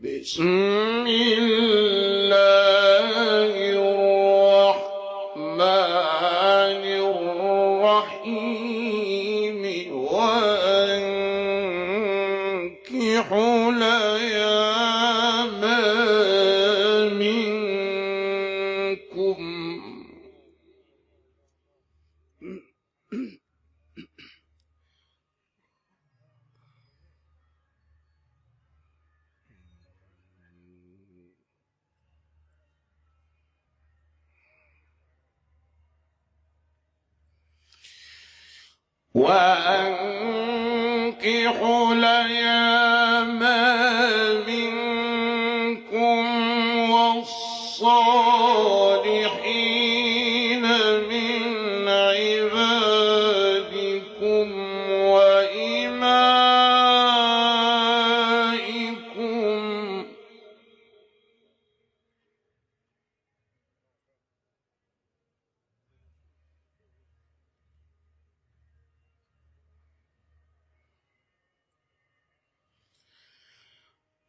بسم الله الرحمن الرحيم. وأنكحوا ليالي وأنكحوا ليالي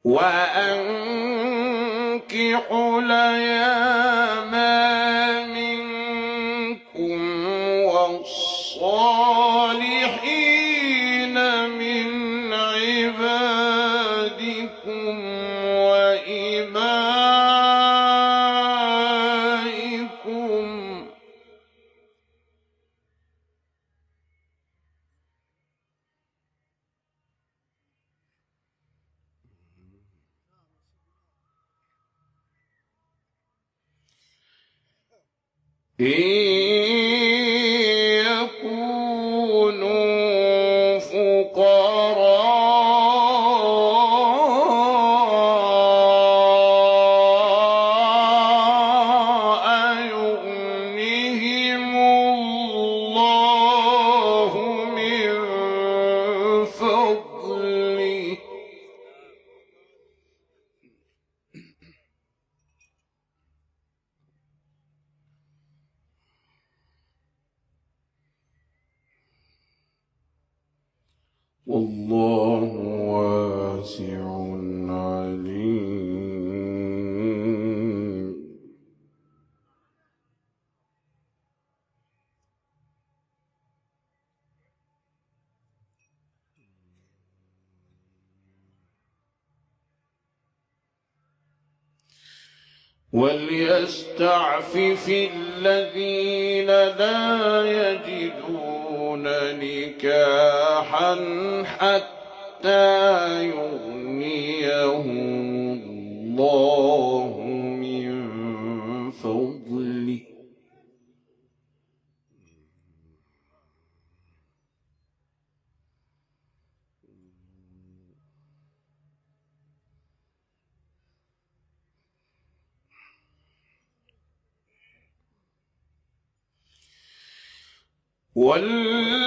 وأنكحوا الأيام إن والله واسع عليم. وليستعفف الذين لا يجدون نكاحا حتى يغنيهم الله من فضله والذين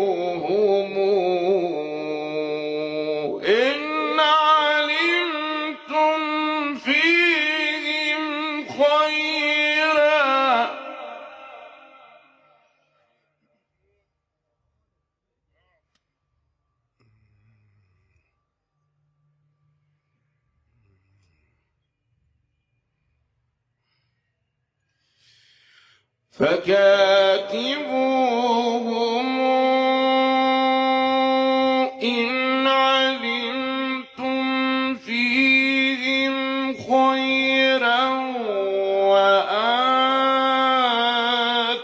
فكاتبوهم إن علمتم فيهم خيرا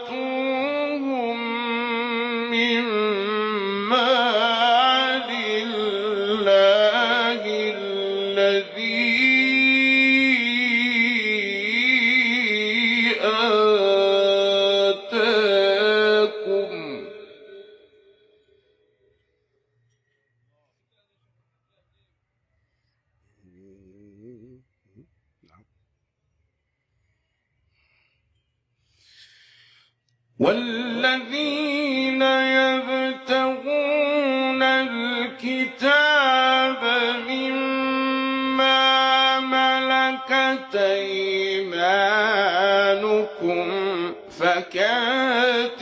وآتوهم من مال الله الذي والذين يبتغون الكتاب مما ملكت ایمانكم فكاد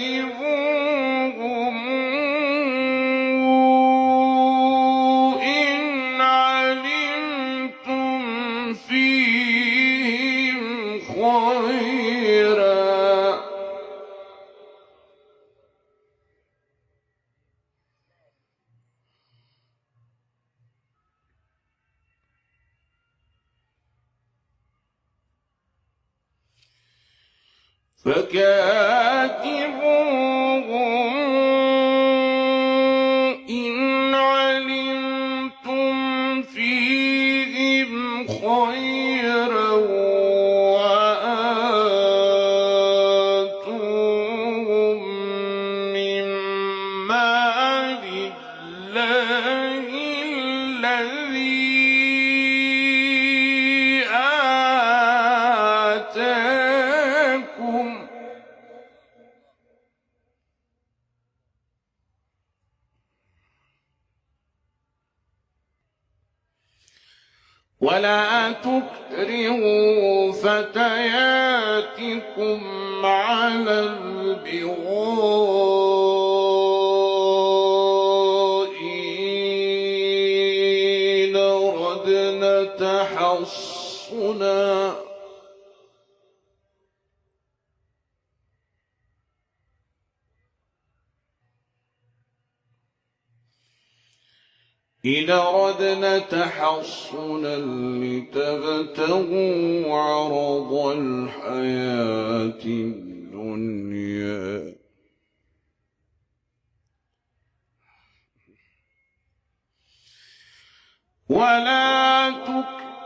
فكان ولا تكرهوا فتياتكم على البغاء إن أردنا تحصنا إن أردنا تحصنا لتبتغوا عرض الحياة الدنيا. ولا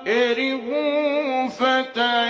تكرهوا فتياتكم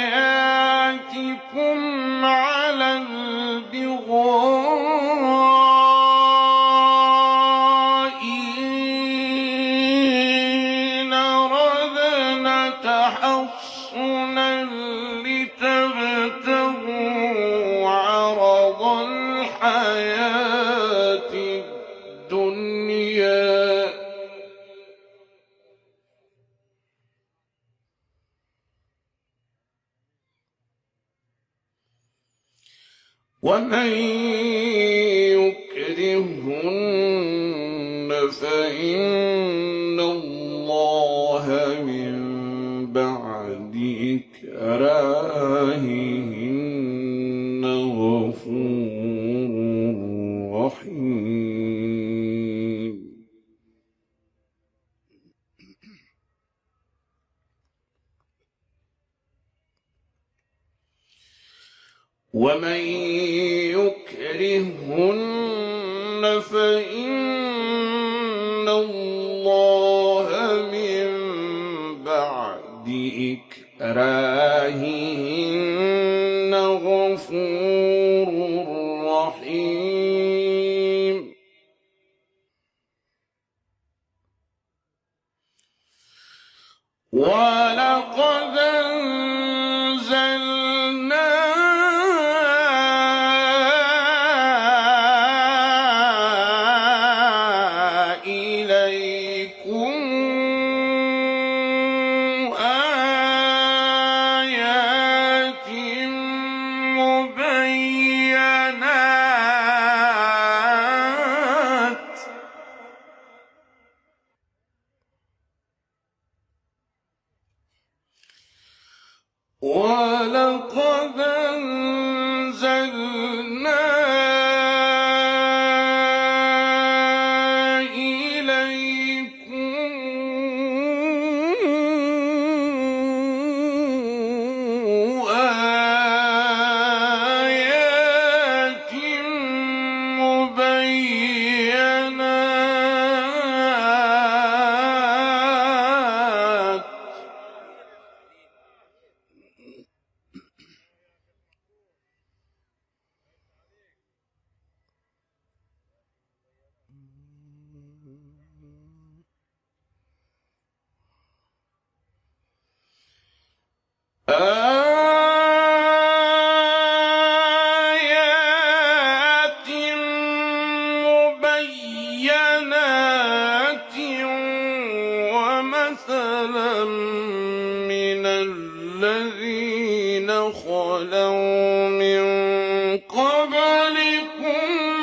ومن يكرهن فإن الله من بعد إكراههن يكرهن فإن الله من بعد إكراههن غفور رحيم ولقد آيات مبينات ومثلا من الذين خلوا من قبلكم